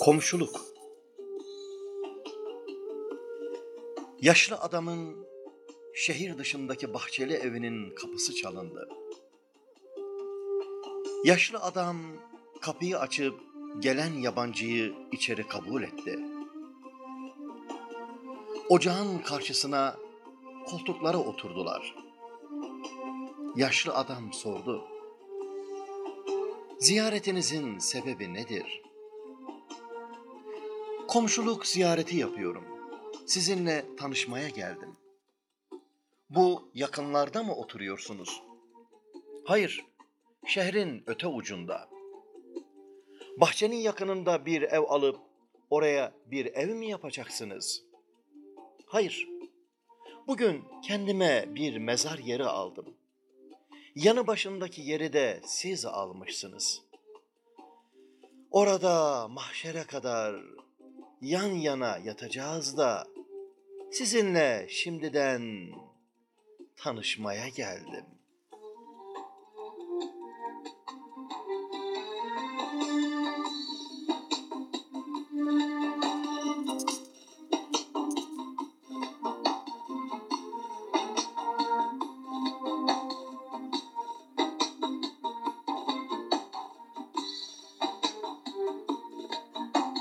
Komşuluk Yaşlı adamın şehir dışındaki bahçeli evinin kapısı çalındı. Yaşlı adam kapıyı açıp gelen yabancıyı içeri kabul etti. Ocağın karşısına koltuklara oturdular. Yaşlı adam sordu. Ziyaretinizin sebebi nedir? Komşuluk ziyareti yapıyorum. Sizinle tanışmaya geldim. Bu yakınlarda mı oturuyorsunuz? Hayır, şehrin öte ucunda. Bahçenin yakınında bir ev alıp oraya bir ev mi yapacaksınız? Hayır. Bugün kendime bir mezar yeri aldım. Yanı başındaki yeri de siz almışsınız. Orada mahşere kadar yan yana yatacağız da sizinle şimdiden tanışmaya geldim.